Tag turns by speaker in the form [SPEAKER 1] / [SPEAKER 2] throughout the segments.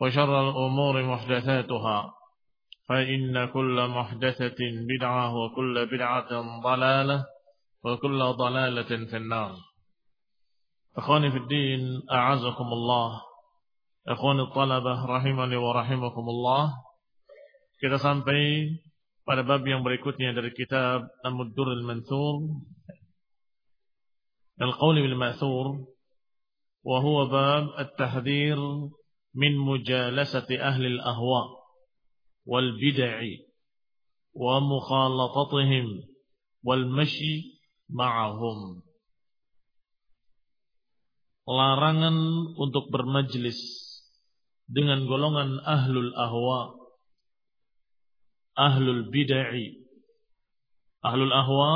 [SPEAKER 1] وشر الأمور محدثاتها فإن كل محدثة بدعة وكل بدعة ضلالة وكل ضلالة في النار. أخواني في الدين أعزكم الله. أخواني الطلبة رحمني ورحمكم الله. Kita sampai pada bab yang berikutnya dari kitab Al-Muddur Al-Manthur Al-Qawli Bil-Ma'thur. Huwa bab At-Tahdhir min mujalasati ahli al-ahwa wal bid'i wa mukhalatatihim wal mashi ma'ahum. Larangan untuk bermajlis dengan golongan ahlul ahwa ahlul bid'ah ahlul ahwa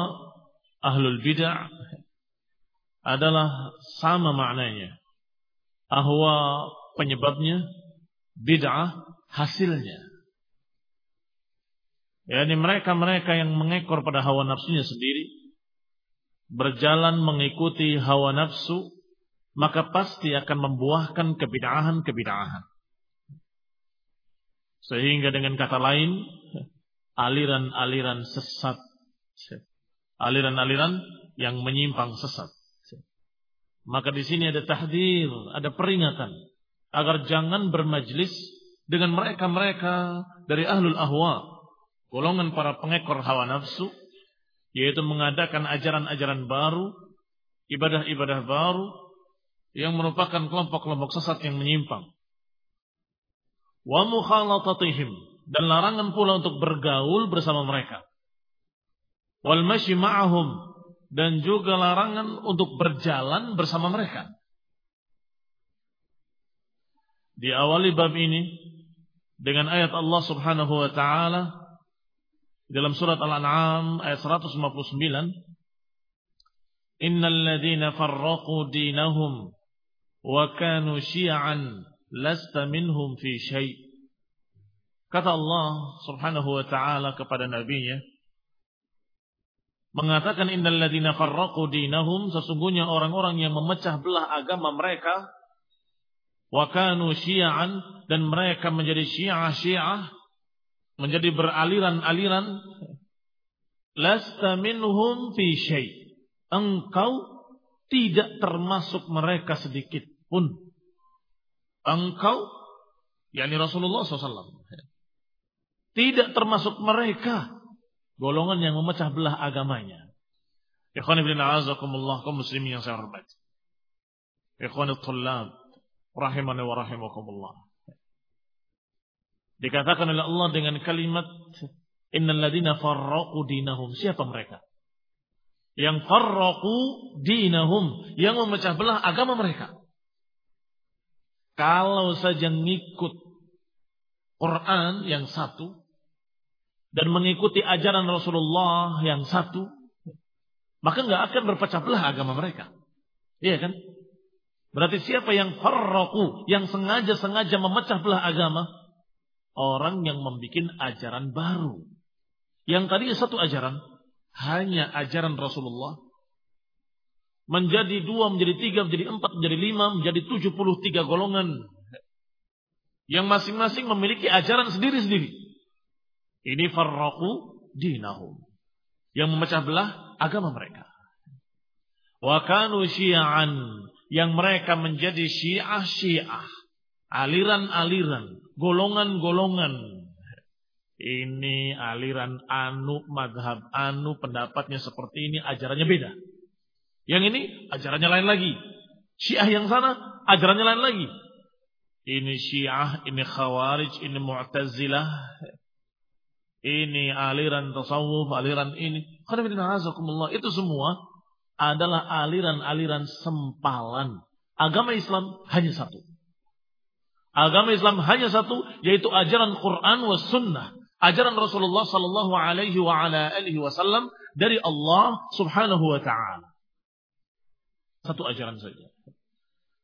[SPEAKER 1] ahlul bid'ah adalah sama maknanya. Ahwa penyebabnya, bid'ah hasilnya. Yani mereka-mereka yang mengekor pada hawa nafsunya sendiri, berjalan mengikuti hawa nafsu, maka pasti akan membuahkan kebid'ahan-kebid'ahan. Sehingga dengan kata lain, aliran-aliran sesat. Aliran-aliran yang menyimpang sesat. Maka di sini ada tahdir, ada peringatan agar jangan bermajlis dengan mereka-mereka dari ahlul ahwa, golongan para pengekor hawa nafsu, yaitu mengadakan ajaran-ajaran baru, ibadah-ibadah baru yang merupakan kelompok-kelompok sesat yang menyimpang. Wa mukhalatatihim dan larangan pula untuk bergaul bersama mereka. Wal masyi ma'ahum dan juga larangan untuk berjalan bersama mereka. Diawali bab ini dengan ayat Allah Subhanahu wa taala dalam surat Al-An'am ayat 159 Innal ladzina farraqu dinahum wa kanu syi'an lasta minhum fi syai' Kata Allah Subhanahu wa taala kepada nabinya mengatakan innal ladzina farraqu dinahum sesungguhnya orang-orang yang memecah belah agama mereka Wakanu syia'an dan mereka menjadi syiah-syiah menjadi beraliran-aliran lasta minhum fi syai. Engkau tidak termasuk mereka sedikit pun. Engkau yakni Rasulullah SAW tidak termasuk mereka. Golongan yang memecah belah agamanya. Ikhwan ibn a'azakumullah kaum muslimin yang saya hormati. Ikhwan tullab rahimani wa rahimakumullah. Dikatakan oleh Allah dengan kalimat innal ladina farraqu dinahum. Siapa mereka? Yang farraqu dinahum. Yang memecah belah agama mereka. Kalau saja ngikut Quran yang satu. Dan mengikuti ajaran Rasulullah yang satu. Maka nggak akan berpecah belah agama mereka. Iya kan? Berarti siapa yang farraqu. Yang sengaja-sengaja memecah belah agama. Orang yang membuat ajaran baru. Yang tadinya satu ajaran hanya ajaran Rasulullah menjadi dua, menjadi tiga, menjadi empat, menjadi lima, menjadi tujuh puluh tiga golongan yang masing-masing memiliki ajaran sendiri-sendiri. Ini farraku dinahum yang memecah belah agama mereka. Wa syi'an yang mereka menjadi syiah-syiah, aliran-aliran, golongan-golongan ini aliran anu, madhab anu, pendapatnya seperti ini, ajarannya beda. Yang ini ajarannya lain lagi. Syiah yang sana ajarannya lain lagi. Ini Syiah, ini Khawarij, ini Mu'tazilah. Ini aliran tasawuf, aliran ini. Itu semua adalah aliran-aliran sempalan. Agama Islam hanya satu. Agama Islam hanya satu, yaitu ajaran Quran was sunnah ajaran Rasulullah sallallahu alaihi wa ala alihi wasallam dari Allah Subhanahu wa taala. Satu ajaran saja.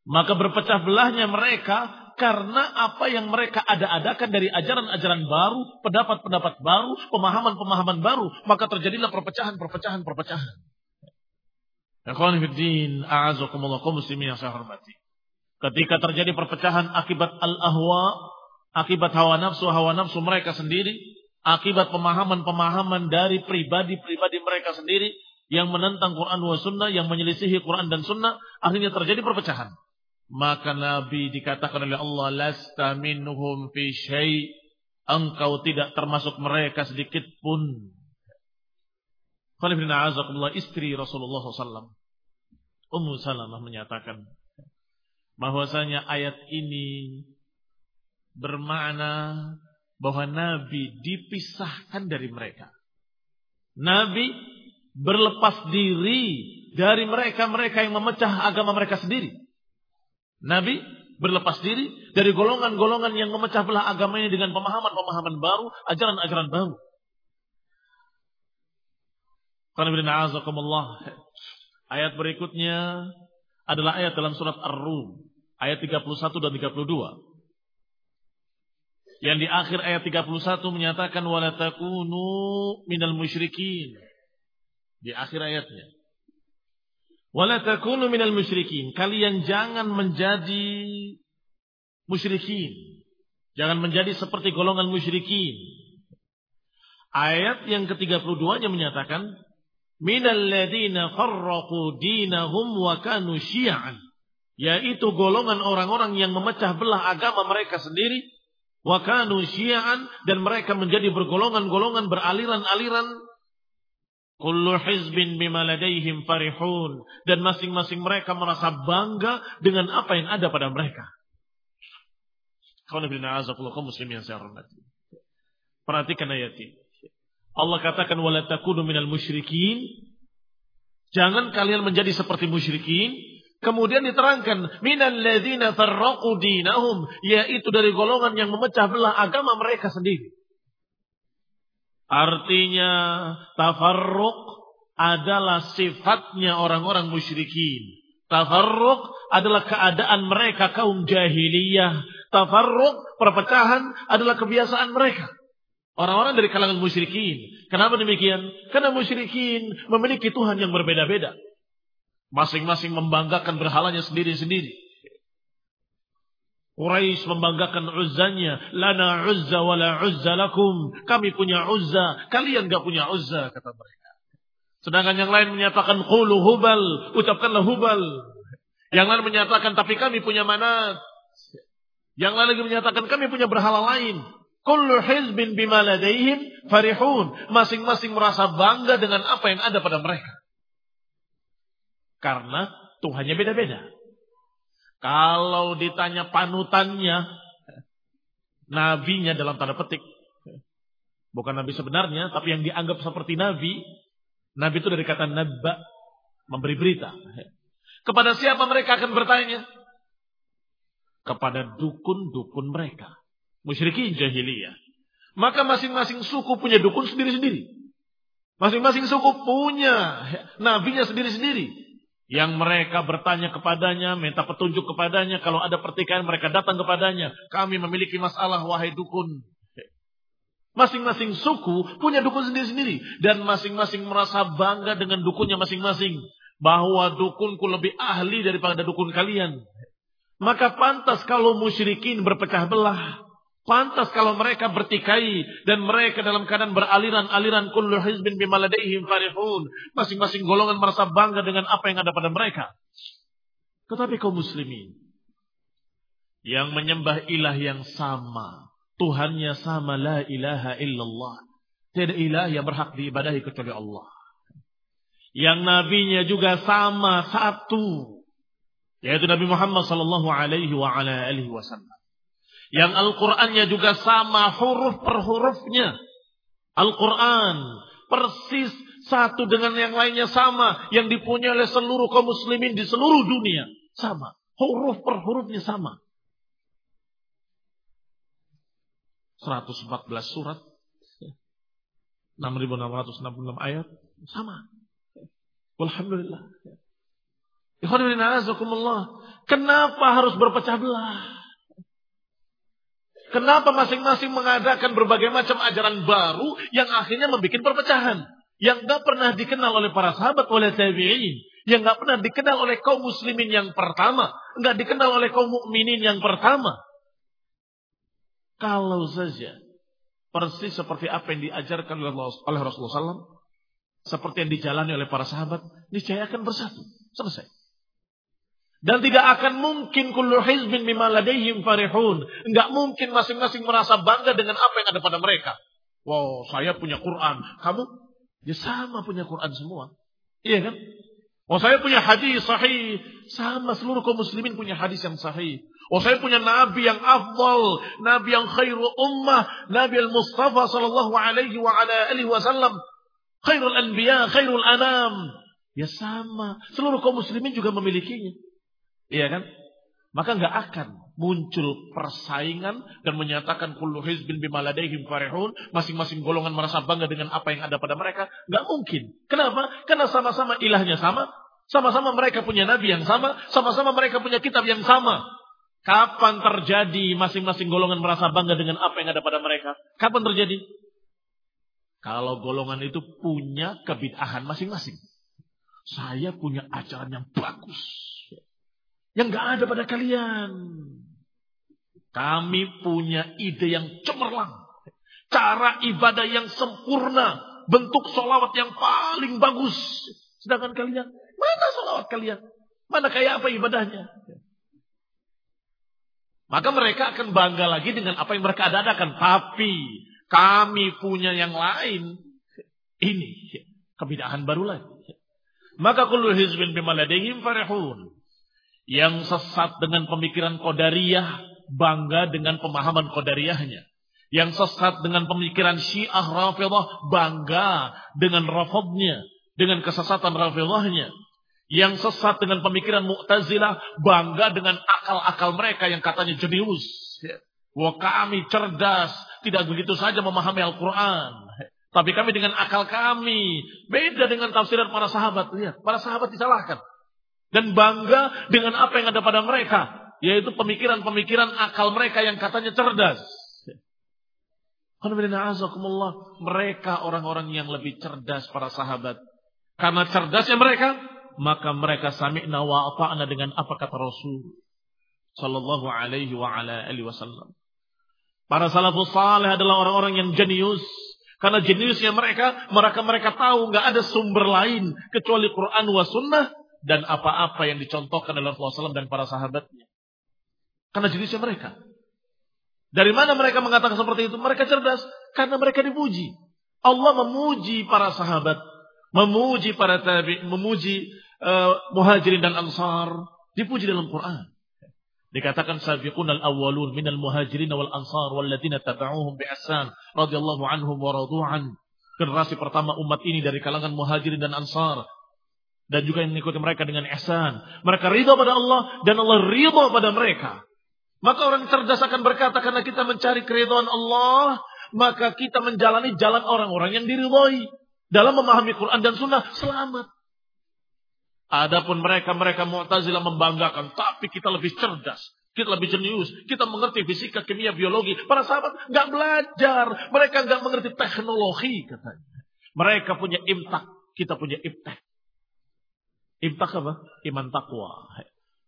[SPEAKER 1] Maka berpecah belahnya mereka karena apa yang mereka ada-adakan dari ajaran-ajaran baru, pendapat-pendapat baru, pemahaman-pemahaman baru, maka terjadilah perpecahan-perpecahan perpecahan. Ikhwan fillah, a'azakumullah muslimin yang saya hormati. Ketika terjadi perpecahan akibat al-ahwa, akibat hawa nafsu hawa nafsu mereka sendiri, akibat pemahaman-pemahaman dari pribadi-pribadi mereka sendiri yang menentang Quran dan Sunnah, yang menyelisihi Quran dan Sunnah, akhirnya terjadi perpecahan. Maka Nabi dikatakan oleh Allah, lasta minhum fi syai' engkau tidak termasuk mereka sedikit pun. Khalifina azakullah istri Rasulullah SAW. Ummu Salamah menyatakan bahwasanya ayat ini bermakna bahwa Nabi dipisahkan dari mereka. Nabi berlepas diri dari mereka-mereka yang memecah agama mereka sendiri. Nabi berlepas diri dari golongan-golongan yang memecah belah agama ini dengan pemahaman-pemahaman baru, ajaran-ajaran baru. Ayat berikutnya adalah ayat dalam surat Ar-Rum. Ayat 31 dan 32. Yang di akhir ayat 31 menyatakan wala takunu minal musyrikin. Di akhir ayatnya. Wala takunu minal musyrikin. Kalian jangan menjadi musyrikin. Jangan menjadi seperti golongan musyrikin. Ayat yang ke-32-nya menyatakan farraqu dinahum wa kanu. Yaitu golongan orang-orang yang memecah belah agama mereka sendiri syi'an dan mereka menjadi bergolongan-golongan beraliran-aliran Kullu hizbin bima farihun. Dan masing-masing mereka merasa bangga dengan apa yang ada pada mereka. muslim yang saya hormati. Perhatikan ayat ini. Allah katakan wala takunu minal musyrikin. Jangan kalian menjadi seperti musyrikin Kemudian diterangkan minal ladzina farraqu dinahum yaitu dari golongan yang memecah belah agama mereka sendiri. Artinya tafarruq adalah sifatnya orang-orang musyrikin. Tafarruq adalah keadaan mereka kaum jahiliyah. Tafarruq perpecahan adalah kebiasaan mereka. Orang-orang dari kalangan musyrikin. Kenapa demikian? Karena musyrikin memiliki Tuhan yang berbeda-beda. Masing-masing membanggakan berhalanya sendiri-sendiri. Quraisy membanggakan uzzanya. Lana uzza wa la uzza lakum. Kami punya uzza. Kalian gak punya uzza, kata mereka. Sedangkan yang lain menyatakan qulu hubal. Ucapkanlah hubal. Yang lain menyatakan tapi kami punya manat. Yang lain lagi menyatakan kami punya berhala lain. Kullu hizbin bima ladaihim farihun. Masing-masing merasa bangga dengan apa yang ada pada mereka. Karena Tuhannya beda-beda. Kalau ditanya panutannya, nabinya dalam tanda petik. Bukan nabi sebenarnya, tapi yang dianggap seperti nabi, Nabi itu dari kata nabba, memberi berita. Kepada siapa mereka akan bertanya? Kepada dukun-dukun mereka. Musyrikin jahiliyah. Maka masing-masing suku punya dukun sendiri-sendiri. Masing-masing suku punya nabinya sendiri-sendiri. Yang mereka bertanya kepadanya, minta petunjuk kepadanya. Kalau ada pertikaian mereka datang kepadanya. Kami memiliki masalah wahai dukun. Masing-masing suku punya dukun sendiri-sendiri. Dan masing-masing merasa bangga dengan dukunnya masing-masing. Bahwa dukunku lebih ahli daripada dukun kalian. Maka pantas kalau musyrikin berpecah belah. Pantas kalau mereka bertikai dan mereka dalam keadaan beraliran-aliran kullu hizbin bimaladaihim farihun. Masing-masing golongan merasa bangga dengan apa yang ada pada mereka. Tetapi kaum muslimin yang menyembah ilah yang sama, Tuhannya sama la ilaha illallah. Tidak ilah yang berhak diibadahi kecuali Allah. Yang nabinya juga sama satu. Yaitu Nabi Muhammad sallallahu alaihi wasallam. Yang Al-Qur'annya juga sama huruf per hurufnya. Al-Qur'an persis satu dengan yang lainnya sama yang dipunyai oleh seluruh kaum muslimin di seluruh dunia sama huruf per hurufnya sama 114 surat, 6666 ayat, sama. Alhamdulillah. Kenapa harus berpecah belah? Kenapa masing-masing mengadakan berbagai macam ajaran baru yang akhirnya membuat perpecahan? Yang gak pernah dikenal oleh para sahabat, oleh tabi'in. Yang gak pernah dikenal oleh kaum muslimin yang pertama. Gak dikenal oleh kaum mukminin yang pertama. Kalau saja persis seperti apa yang diajarkan oleh Rasulullah SAW, seperti yang dijalani oleh para sahabat, niscaya bersatu. Selesai. Dan tidak akan mungkin kullu hizbin bima ladaihim farihun. Enggak mungkin masing-masing merasa bangga dengan apa yang ada pada mereka. Wow, saya punya Quran. Kamu? Ya sama punya Quran semua. Iya kan? Oh saya punya hadis sahih. Sama seluruh kaum muslimin punya hadis yang sahih. Oh saya punya nabi yang afdal, nabi yang khairu ummah, nabi al-Mustafa sallallahu alaihi wa ala alihi wasallam, khairul anbiya, khairul anam. Ya sama, seluruh kaum muslimin juga memilikinya. Iya kan? Maka nggak akan muncul persaingan dan menyatakan kullu hizbin bima ladaihim farihun, masing-masing golongan merasa bangga dengan apa yang ada pada mereka. Nggak mungkin. Kenapa? Karena sama-sama ilahnya sama, sama-sama mereka punya nabi yang sama, sama-sama mereka punya kitab yang sama. Kapan terjadi masing-masing golongan merasa bangga dengan apa yang ada pada mereka? Kapan terjadi? Kalau golongan itu punya kebid'ahan masing-masing. Saya punya ajaran yang bagus. Yang gak ada pada kalian. Kami punya ide yang cemerlang. Cara ibadah yang sempurna. Bentuk solawat yang paling bagus. Sedangkan kalian, mana solawat kalian? Mana kayak apa ibadahnya? Maka mereka akan bangga lagi dengan apa yang mereka adakan. Tapi kami punya yang lain. Ini kebidahan baru lagi. Maka kullu hizbin bimaladihim farihun. Yang sesat dengan pemikiran kodariyah bangga dengan pemahaman kodariyahnya. Yang sesat dengan pemikiran syiah rafidah bangga dengan rafadnya. Dengan kesesatan rafidahnya yang sesat dengan pemikiran Mu'tazilah bangga dengan akal-akal mereka yang katanya jenius. Wah kami cerdas, tidak begitu saja memahami Al-Quran. Tapi kami dengan akal kami. Beda dengan tafsiran para sahabat. Lihat, para sahabat disalahkan. Dan bangga dengan apa yang ada pada mereka. Yaitu pemikiran-pemikiran akal mereka yang katanya cerdas. Mereka orang-orang yang lebih cerdas para sahabat. Karena cerdasnya mereka, maka mereka sami'na wa ata'na dengan apa kata Rasul sallallahu alaihi wa ala alihi wasallam. Para salafus saleh adalah orang-orang yang jenius. Karena jeniusnya mereka, mereka mereka tahu nggak ada sumber lain kecuali Quran wa sunnah dan apa-apa yang dicontohkan oleh Rasulullah SAW dan para sahabatnya. Karena jeniusnya mereka. Dari mana mereka mengatakan seperti itu? Mereka cerdas karena mereka dipuji. Allah memuji para sahabat, memuji para tabi, memuji uh, muhajirin dan ansar dipuji dalam Quran. Dikatakan sabiqun al-awwalun minal muhajirin wal ansar walladzina tabauhum bi ihsan radhiyallahu anhum wa radu'an. Generasi pertama umat ini dari kalangan muhajirin dan ansar. Dan juga yang mengikuti mereka dengan ihsan. Mereka ridho pada Allah dan Allah ridho pada mereka. Maka orang cerdas akan berkata karena kita mencari keridhaan Allah, maka kita menjalani jalan orang-orang yang diridhoi. Dalam memahami Quran dan Sunnah, selamat. Adapun mereka, mereka Mu'tazilah membanggakan, tapi kita lebih cerdas. Kita lebih jenius. Kita mengerti fisika, kimia, biologi. Para sahabat nggak belajar. Mereka nggak mengerti teknologi katanya. Mereka punya imtak. Kita punya iptek. Imtak apa? Iman takwa.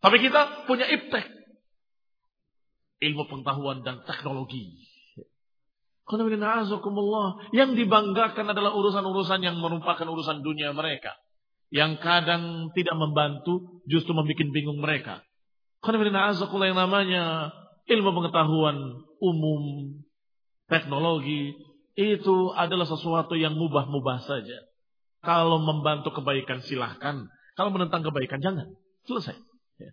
[SPEAKER 1] Tapi kita punya iptek. Ilmu pengetahuan dan teknologi. Yang dibanggakan adalah urusan-urusan yang merupakan urusan dunia mereka. Yang kadang tidak membantu, justru membuat bingung mereka. yang namanya ilmu pengetahuan umum, teknologi, itu adalah sesuatu yang mubah-mubah saja. Kalau membantu kebaikan silahkan. Kalau menentang kebaikan jangan. Selesai. Ya.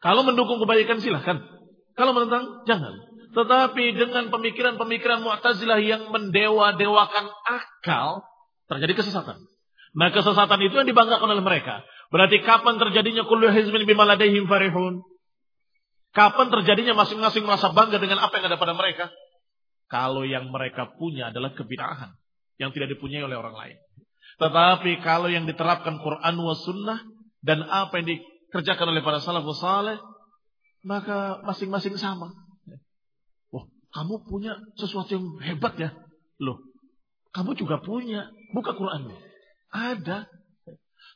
[SPEAKER 1] Kalau mendukung kebaikan silahkan. Kalau menentang jangan. Tetapi dengan pemikiran-pemikiran Mu'tazilah yang mendewa-dewakan akal, terjadi kesesatan. Nah kesesatan itu yang dibanggakan oleh mereka. Berarti kapan terjadinya kullu hizmin bima ladaihim farihun? Kapan terjadinya masing-masing merasa bangga dengan apa yang ada pada mereka? Kalau yang mereka punya adalah kebinahan yang tidak dipunyai oleh orang lain. Tetapi kalau yang diterapkan Quran wa sunnah dan apa yang dikerjakan oleh para salafus saleh, maka masing-masing sama. Wah, kamu punya sesuatu yang hebat ya? Loh, kamu juga punya. Buka Quran. Ada.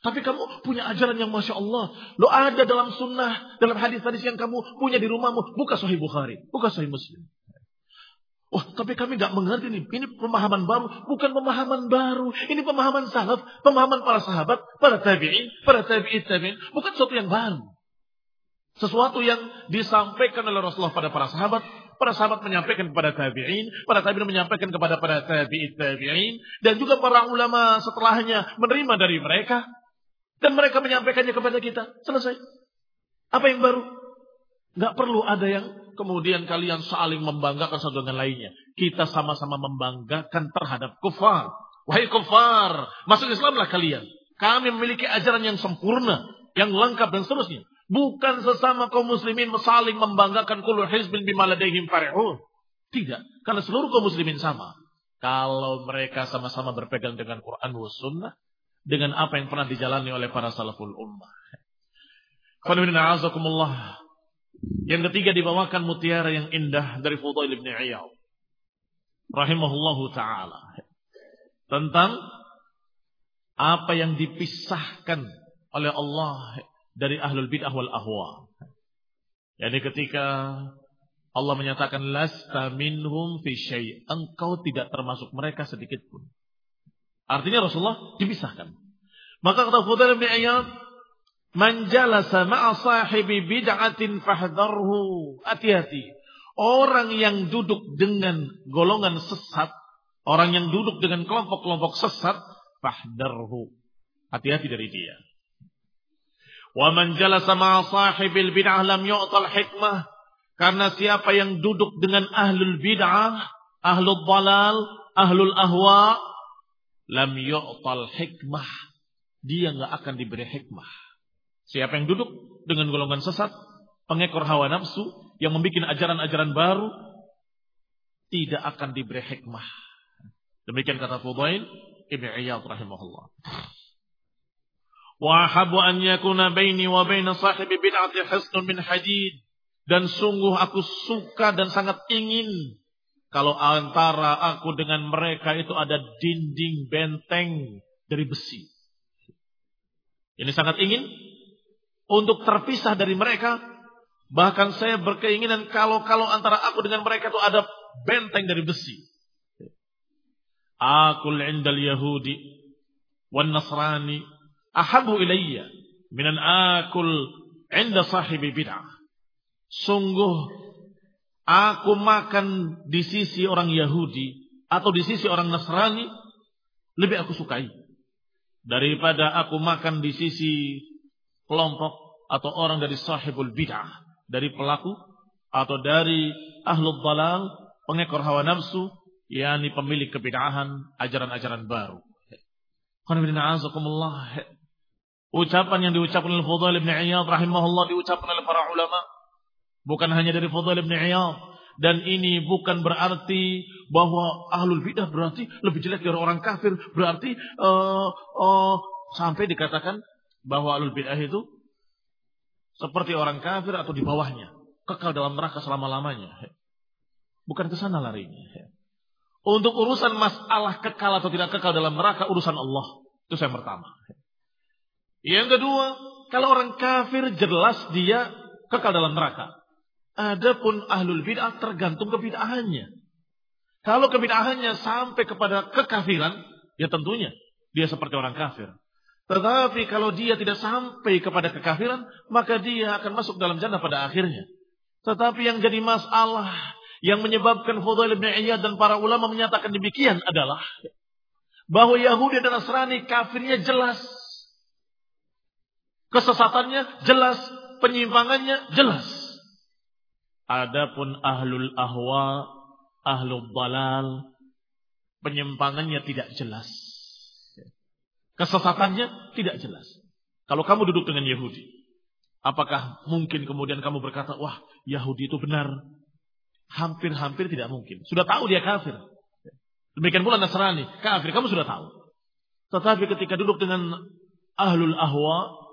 [SPEAKER 1] Tapi kamu punya ajaran yang Masya Allah. Lo ada dalam sunnah, dalam hadis-hadis yang kamu punya di rumahmu. Buka Sahih Bukhari, buka Sahih Muslim. Wah, tapi kami nggak mengerti nih. Ini pemahaman baru, bukan pemahaman baru. Ini pemahaman salaf, pemahaman para sahabat, para tabi'in, para tabi'in tabi'in. Bukan sesuatu yang baru. Sesuatu yang disampaikan oleh Rasulullah pada para sahabat, para sahabat menyampaikan kepada tabi'in, para tabi'in menyampaikan kepada para tabi'in tabi'in, dan juga para ulama setelahnya menerima dari mereka. Dan mereka menyampaikannya kepada kita. Selesai. Apa yang baru? Gak perlu ada yang kemudian kalian saling membanggakan satu dengan lainnya. Kita sama-sama membanggakan terhadap kufar. Wahai kufar, masuk Islamlah kalian. Kami memiliki ajaran yang sempurna, yang lengkap dan seterusnya. Bukan sesama kaum muslimin saling membanggakan kullu hizbin bima ladaihim farihun. Tidak, karena seluruh kaum muslimin sama. Kalau mereka sama-sama berpegang dengan Quran dan Sunnah, dengan apa yang pernah dijalani oleh para salaful ummah. Yang ketiga dibawakan mutiara yang indah dari Fudail bin Iyad. Rahimahullahu ta'ala. Tentang apa yang dipisahkan oleh Allah dari ahlul bid'ah wal ahwa. Jadi ketika Allah menyatakan lasta minhum fi syai' engkau tidak termasuk mereka sedikit pun. Artinya Rasulullah dipisahkan. Maka kata Fudail bin Iyad, "Man jalasa ma'a sahibi bid'atin fahdharhu." Hati-hati. Orang yang duduk dengan golongan sesat, orang yang duduk dengan kelompok-kelompok sesat, fahdharhu. Hati-hati dari dia. Wa man jalasa ma'a sahibil bid'ah lam yu'tal hikmah. Karena siapa yang duduk dengan ahlul bid'ah, ahlul dalal, ahlul ahwa, lam yu'tal hikmah. Dia nggak akan diberi hikmah. Siapa yang duduk dengan golongan sesat, pengekor hawa nafsu, yang membuat ajaran-ajaran baru, tidak akan diberi hikmah. Demikian kata Fudail Ibn Iyad rahimahullah. Wa habu an yakuna baini wa baina sahibi bid'ati hisnun min hadid. Dan sungguh aku suka dan sangat ingin kalau antara aku dengan mereka itu ada dinding benteng dari besi. Ini sangat ingin untuk terpisah dari mereka. Bahkan saya berkeinginan kalau-kalau antara aku dengan mereka itu ada benteng dari besi. Aku indal Yahudi wan Nasrani ahabu ilayya minan akul inda sahibi bid'ah. Sungguh Aku makan di sisi orang Yahudi atau di sisi orang Nasrani lebih aku sukai daripada aku makan di sisi kelompok atau orang dari sahibul bid'ah, dari pelaku atau dari ahlul dalal, pengekor hawa nafsu yakni pemilik kebid'ahan, ajaran-ajaran baru. Ucapan yang diucapkan oleh Fudail bin Iyad rahimahullah diucapkan oleh para ulama. Bukan hanya dari Fudail bin Iyad. Dan ini bukan berarti bahwa ahlul bidah berarti lebih jelek dari orang kafir. Berarti uh, uh, sampai dikatakan bahwa ahlul bidah itu seperti orang kafir atau di bawahnya. Kekal dalam neraka selama-lamanya. Bukan ke sana larinya. Untuk urusan masalah kekal atau tidak kekal dalam neraka, urusan Allah. Itu yang pertama. Yang kedua, kalau orang kafir jelas dia kekal dalam neraka. Adapun ahlul bid'ah tergantung kebid'ahannya. Kalau kebid'ahannya sampai kepada kekafiran, ya tentunya dia seperti orang kafir. Tetapi kalau dia tidak sampai kepada kekafiran, maka dia akan masuk dalam jannah pada akhirnya. Tetapi yang jadi masalah yang menyebabkan Fudail bin Iyad dan para ulama menyatakan demikian adalah bahwa Yahudi dan Nasrani kafirnya jelas. Kesesatannya jelas, penyimpangannya jelas. Adapun ahlul ahwa, ahlul balal, penyimpangannya tidak jelas. Kesesatannya tidak jelas. Kalau kamu duduk dengan Yahudi, apakah mungkin kemudian kamu berkata, wah Yahudi itu benar, Hampir-hampir tidak mungkin. Sudah tahu dia kafir. Demikian pula Nasrani, kafir. Kamu sudah tahu. Tetapi ketika duduk dengan ahlul ahwa,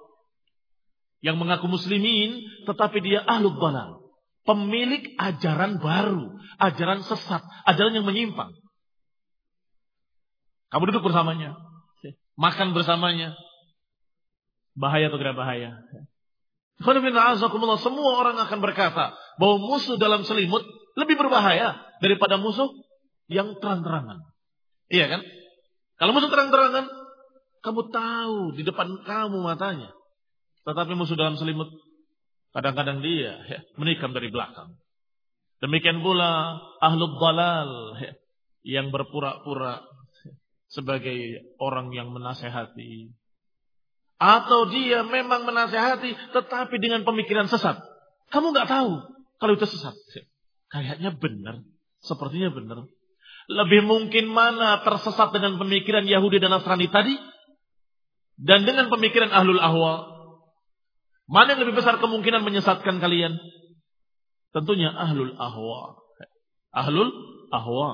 [SPEAKER 1] yang mengaku muslimin, tetapi dia ahlul balal. Pemilik ajaran baru, ajaran sesat, ajaran yang menyimpang. Kamu duduk bersamanya, makan bersamanya. Bahaya atau tidak bahaya? Semua orang akan berkata bahwa musuh dalam selimut lebih berbahaya daripada musuh yang terang-terangan. Iya kan? Kalau musuh terang-terangan, kamu tahu di depan kamu matanya. Tetapi musuh dalam selimut, kadang-kadang dia ya, menikam dari belakang. Demikian pula ahlul balal ya, yang berpura-pura sebagai orang yang menasehati. Atau dia memang menasehati tetapi dengan pemikiran sesat. Kamu nggak tahu kalau itu sesat. Kayaknya benar. Sepertinya benar. Lebih mungkin mana tersesat dengan pemikiran Yahudi dan Nasrani tadi? Dan dengan pemikiran Ahlul Ahwa? Mana yang lebih besar kemungkinan menyesatkan kalian? Tentunya Ahlul Ahwa. Ahlul Ahwa.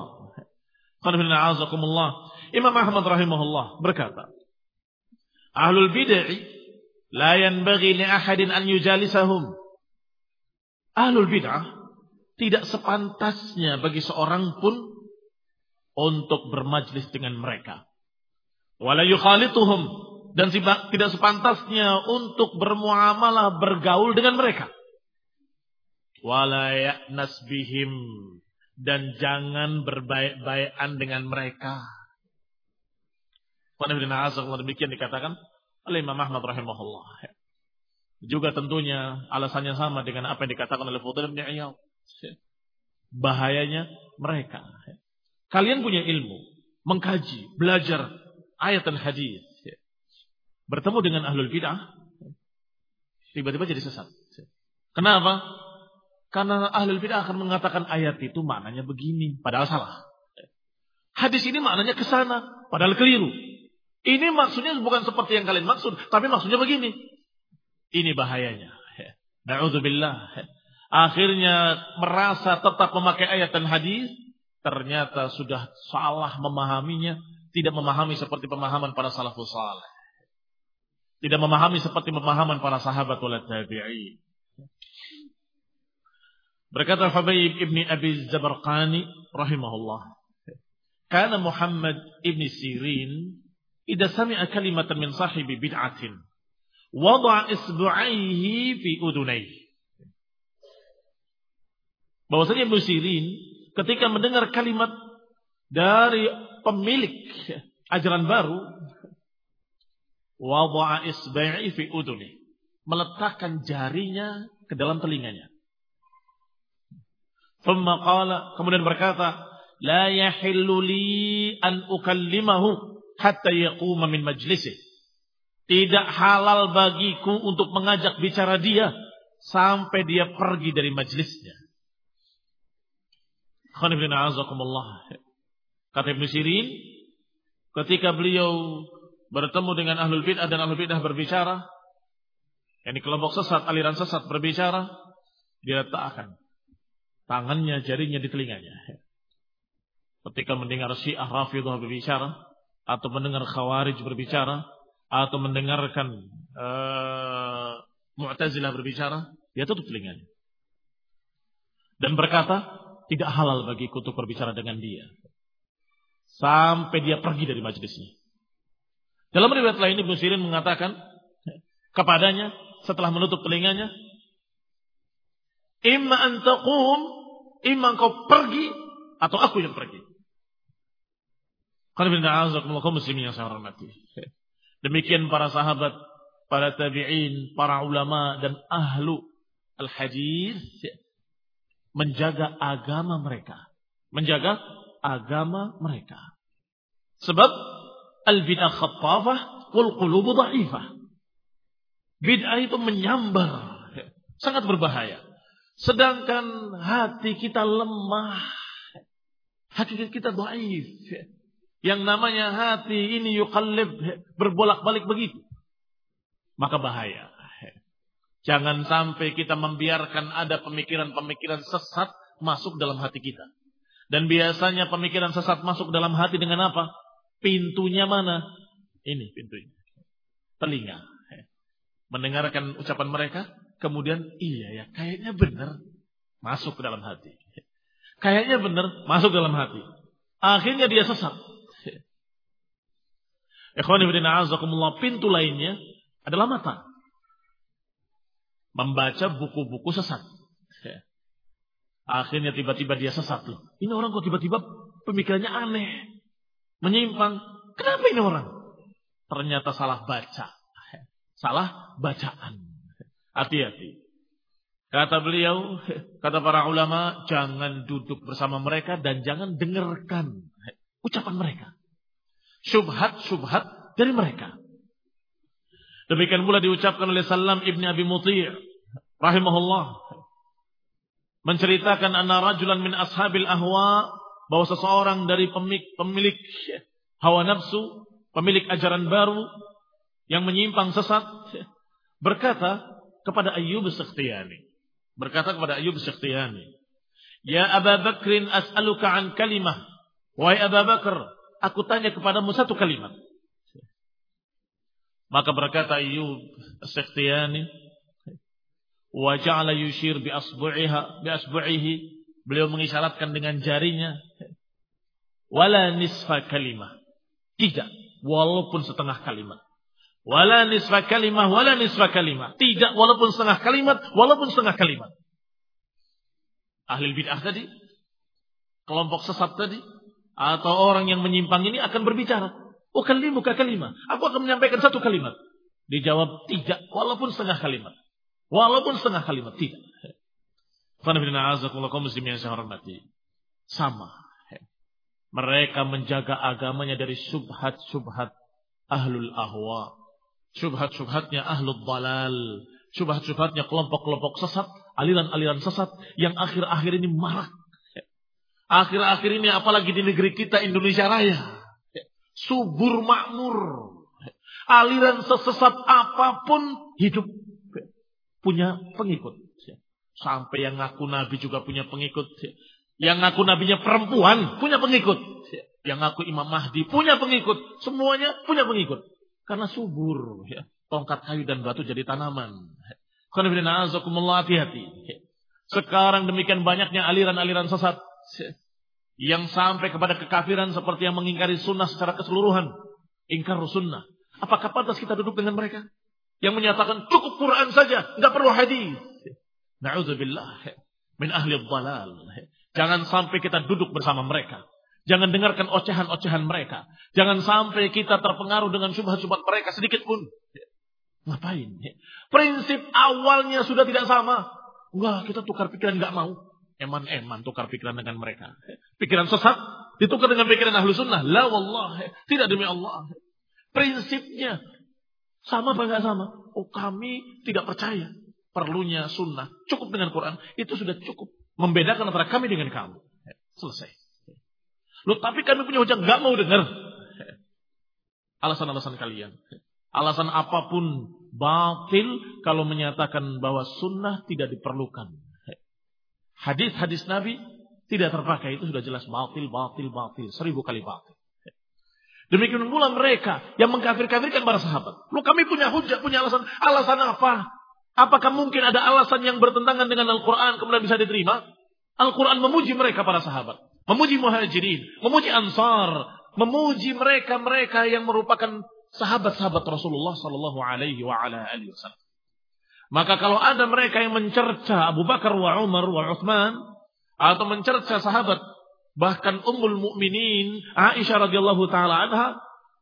[SPEAKER 1] Imam Ahmad rahimahullah berkata, Ahlul bid'ah la yanbaghi li ahadin an yujalisahum. Ahlul bid'ah tidak sepantasnya bagi seorang pun untuk bermajlis dengan mereka. Wala yukhalituhum dan tidak sepantasnya untuk bermuamalah bergaul dengan mereka. Wala ya'nas bihim dan jangan berbaik-baikan dengan mereka. Demikian dikatakan oleh Imam Ahmad rahimahullah. Juga tentunya alasannya sama dengan apa yang dikatakan oleh Fudail bin. Bahayanya mereka. Kalian punya ilmu, mengkaji, belajar ayat dan hadis. Bertemu dengan ahlul bidah, tiba-tiba jadi sesat. Kenapa? Karena ahlul bidah akan mengatakan ayat itu maknanya begini, padahal salah. Hadis ini maknanya ke sana, padahal keliru. Ini maksudnya bukan seperti yang kalian maksud, tapi maksudnya begini. Ini bahayanya. Na'udzubillah akhirnya merasa tetap memakai ayat dan hadis, ternyata sudah salah memahaminya, tidak memahami seperti pemahaman para salafus saleh. Tidak memahami seperti pemahaman para sahabat wal tabi'in. Berkata Habaib ibni Abi Zabarqani rahimahullah. Karena Muhammad ibni Sirin idza sami'a kalimatan min sahibi bid'atin wada'a isbu'aihi fi udunayhi. Bahwasanya Ibnu Sirin ketika mendengar kalimat dari pemilik ajaran baru wada'a isba'i fi uduni meletakkan jarinya ke dalam telinganya. Thumma kemudian berkata la yahillu li an ukallimahu hatta yaquma min majlisih. Tidak halal bagiku untuk mengajak bicara dia sampai dia pergi dari majlisnya. Kata Ibn Sirin, ketika beliau bertemu dengan ahlul bid'ah dan ahlul bid'ah berbicara, ini kelompok sesat, aliran sesat berbicara, dia letakkan tangannya, jarinya di telinganya. Ketika mendengar Syiah Rafidah berbicara, atau mendengar Khawarij berbicara, atau mendengarkan uh, Mu'tazilah berbicara, dia tutup telinganya. Dan berkata, tidak halal bagi untuk berbicara dengan dia. Sampai dia pergi dari majelisnya. Dalam riwayat lain Ibnu Sirin mengatakan kepadanya setelah menutup telinganya, "Imma an taqum, imma kau pergi atau aku yang pergi." Muslimin yang saya hormati. Demikian para sahabat, para tabi'in, para ulama dan ahlu al-hadis menjaga agama mereka. Menjaga agama mereka. Sebab al-bid'ah khattafah wal qulubu dha'ifah. Bid'ah itu menyambar, sangat berbahaya. Sedangkan hati kita lemah, hati kita dhaif. Yang namanya hati ini yuqallib berbolak-balik begitu. Maka bahaya. Jangan sampai kita membiarkan ada pemikiran-pemikiran sesat masuk dalam hati kita. Dan biasanya pemikiran sesat masuk dalam hati dengan apa? Pintunya mana? Ini pintunya. Telinga. Mendengarkan ucapan mereka, kemudian iya ya, kayaknya benar masuk ke dalam hati. Kayaknya benar masuk dalam hati. Akhirnya dia sesat. Pintu lainnya adalah mata. Membaca buku-buku sesat. Akhirnya tiba-tiba dia sesat loh. Ini orang kok tiba-tiba pemikirannya aneh. Menyimpang. Kenapa ini orang? Ternyata salah baca. Salah bacaan. Hati-hati. Kata beliau, kata para ulama, jangan duduk bersama mereka dan jangan dengarkan ucapan mereka. Subhat-subhat dari mereka. Demikian pula diucapkan oleh Salam ibni Abi Muti' rahimahullah menceritakan anna rajulan min ashabil ahwa bahwa seseorang dari pemilik, pemilik hawa nafsu, pemilik ajaran baru yang menyimpang sesat berkata kepada Ayyub Sakhtiyani. Berkata kepada Ayyub Sakhtiyani, "Ya Abu Bakrin as'aluka an kalimah." Wahai Abu Bakar, aku tanya kepadamu satu kalimat. Maka berkata Ayyub Sakhtiyani, wa ja'ala bi asbu'iha bi asbu'ihi. Beliau mengisyaratkan dengan jarinya wala nisfa kalimah. Tidak walaupun setengah kalimat. Wala nisfa kalimah wala nisfa kalimah. Tidak walaupun setengah kalimat walaupun setengah kalimat. Ahli bid'ah tadi kelompok sesat tadi atau orang yang menyimpang ini akan berbicara oh kalimu kalimat aku akan menyampaikan satu kalimat dijawab tidak walaupun setengah kalimat Walaupun setengah kalimat tidak. Sama. Mereka menjaga agamanya dari subhat-subhat ahlul ahwa. Subhat-subhatnya ahlul balal. Subhat-subhatnya kelompok-kelompok sesat. Aliran-aliran sesat yang akhir-akhir ini marak. Akhir-akhir ini apalagi di negeri kita Indonesia Raya. Subur makmur. Aliran sesat apa pun hidup punya pengikut. Sampai yang ngaku nabi juga punya pengikut. Yang ngaku nabinya perempuan punya pengikut. Yang ngaku Imam Mahdi punya pengikut. Semuanya punya pengikut. Karena subur. Ya. Tongkat kayu dan batu jadi tanaman. hati-hati. Sekarang demikian banyaknya aliran-aliran sesat. Yang sampai kepada kekafiran seperti yang mengingkari sunnah secara keseluruhan. Ingkar sunnah. Apakah pantas kita duduk dengan mereka? yang menyatakan cukup Quran saja, nggak perlu hadis. Nauzubillah min ahli dhalal. Jangan sampai kita duduk bersama mereka. Jangan dengarkan ocehan-ocehan mereka. Jangan sampai kita terpengaruh dengan subhat-subhat mereka sedikit pun. Ngapain? Prinsip awalnya sudah tidak sama. Wah, kita tukar pikiran nggak mau. Eman-eman tukar pikiran dengan mereka. Pikiran sesat ditukar dengan pikiran ahlu sunnah. La wallah. Tidak demi Allah. Prinsipnya sama apa sama? Oh kami tidak percaya. Perlunya sunnah. Cukup dengan Quran. Itu sudah cukup. Membedakan antara kami dengan kamu. Selesai. Loh, tapi kami punya hujah, nggak mau dengar. Alasan-alasan kalian. Alasan apa pun batil kalau menyatakan bahwa sunnah tidak diperlukan. Hadis-hadis Nabi tidak terpakai itu sudah jelas batil, batil, batil, seribu kali batil. Demikian pula mereka yang mengkafir-kafirkan para sahabat. Lu kami punya hujah, punya alasan. Alasan apa? Apakah mungkin ada alasan yang bertentangan dengan Al-Quran kemudian bisa diterima? Al-Quran memuji mereka para sahabat. Memuji muhajirin. Memuji ansar. Memuji mereka-mereka yang merupakan sahabat-sahabat Rasulullah Sallallahu Alaihi Wasallam. Maka kalau ada mereka yang mencerca Abu Bakar wa Umar wa Uthman atau mencerca sahabat bahkan Ummul Mukminin Aisyah radhiyallahu taala anha,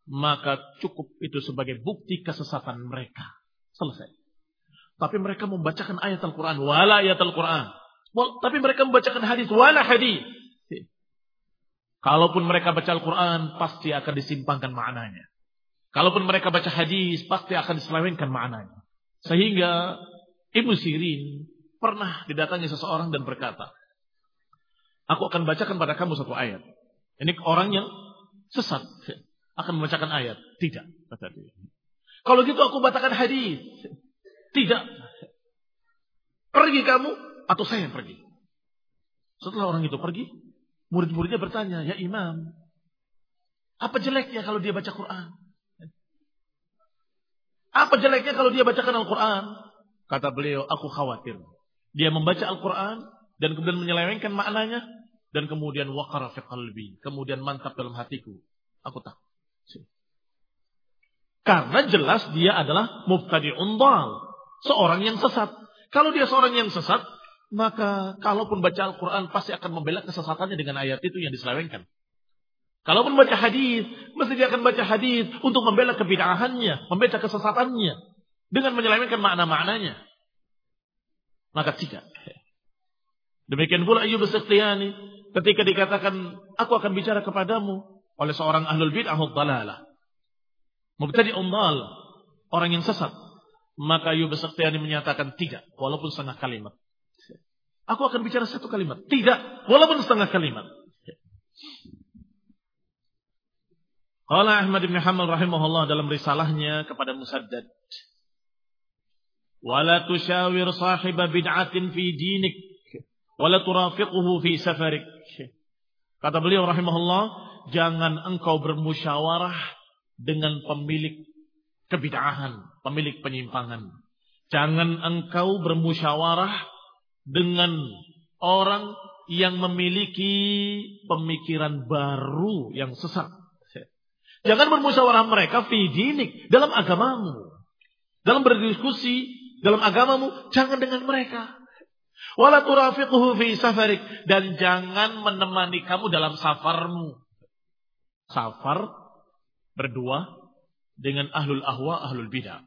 [SPEAKER 1] maka cukup itu sebagai bukti kesesatan mereka. Selesai. Tapi mereka membacakan ayat Al-Quran, wala ayat Al-Quran. Tapi mereka membacakan hadis, wala hadis. Kalaupun mereka baca Al-Quran, pasti akan disimpangkan maknanya. Kalaupun mereka baca hadis, pasti akan diselewengkan maknanya. Sehingga Ibnu Sirin pernah didatangi seseorang dan berkata, Aku akan bacakan pada kamu satu ayat. Ini orang yang sesat akan membacakan ayat. Tidak, kata dia. Kalau gitu aku bacakan hadis. Tidak. Pergi kamu atau saya yang pergi. Setelah orang itu pergi, murid-muridnya bertanya, "Ya Imam, apa jeleknya kalau dia baca Quran?" Apa jeleknya kalau dia bacakan Al-Quran? Kata beliau, aku khawatir. Dia membaca Al-Quran dan kemudian menyelewengkan maknanya dan kemudian waqara fi kemudian mantap dalam hatiku. Aku takut. Karena jelas dia adalah mubtadi'un dal, seorang yang sesat. Kalau dia seorang yang sesat, maka kalaupun baca Al-Quran pasti akan membela kesesatannya dengan ayat itu yang diselewengkan. Kalaupun baca hadis, mesti dia akan baca hadis untuk membela kebid'ahannya, membela kesesatannya dengan menyelewengkan makna-maknanya. Maka tidak. Demikian pula Ayyub As-Sikhtiyani ketika dikatakan aku akan bicara kepadamu oleh seorang ahlul bid'ah dhalalah. Mubtadi umbal, orang yang sesat. Maka Ayyub As-Sikhtiyani menyatakan tidak, walaupun setengah kalimat. Aku akan bicara satu kalimat. Tidak, walaupun setengah kalimat. Qala Ahmad bin Hanbal rahimahullah dalam risalahnya kepada Musaddad. Wala tushawir sahiba bid'atin fi dinik wala turafiquhu fi safarik. Kata beliau rahimahullah, jangan engkau bermusyawarah dengan pemilik kebid'ahan, pemilik penyimpangan. Jangan engkau bermusyawarah dengan orang yang memiliki pemikiran baru yang sesat. Jangan bermusyawarah mereka fi dinik, dalam agamamu. Dalam berdiskusi dalam agamamu, jangan dengan mereka. Wala turafiquhu fi safarik dan jangan menemani kamu dalam safarmu. Safar berdua dengan ahlul ahwa, ahlul bidah.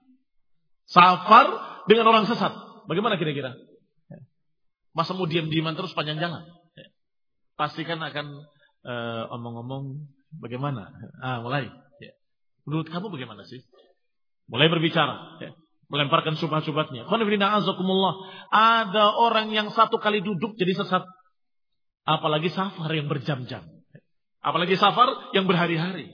[SPEAKER 1] Safar dengan orang sesat. Bagaimana kira-kira? Masa mau diam-diaman terus panjang jalan? Pastikan akan uh, omong-omong bagaimana? Ah, mulai. Menurut kamu bagaimana sih? Mulai berbicara melemparkan subhat-subhatnya. Ada orang yang satu kali duduk jadi sesat. Apalagi safar yang berjam-jam. Apalagi safar yang berhari-hari.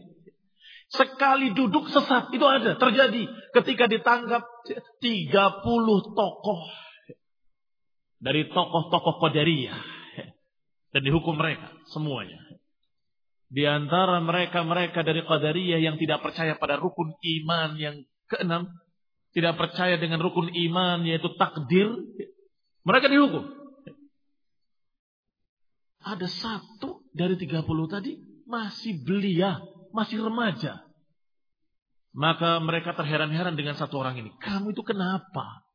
[SPEAKER 1] Sekali duduk sesat itu ada, terjadi ketika ditangkap 30 tokoh dari tokoh-tokoh Qadariyah dan dihukum mereka semuanya. Di antara mereka-mereka dari Qadariyah yang tidak percaya pada rukun iman yang keenam tidak percaya dengan rukun iman yaitu takdir, mereka dihukum. Ada satu dari 30 tadi masih belia, masih remaja. Maka mereka terheran-heran dengan satu orang ini. Kamu itu kenapa?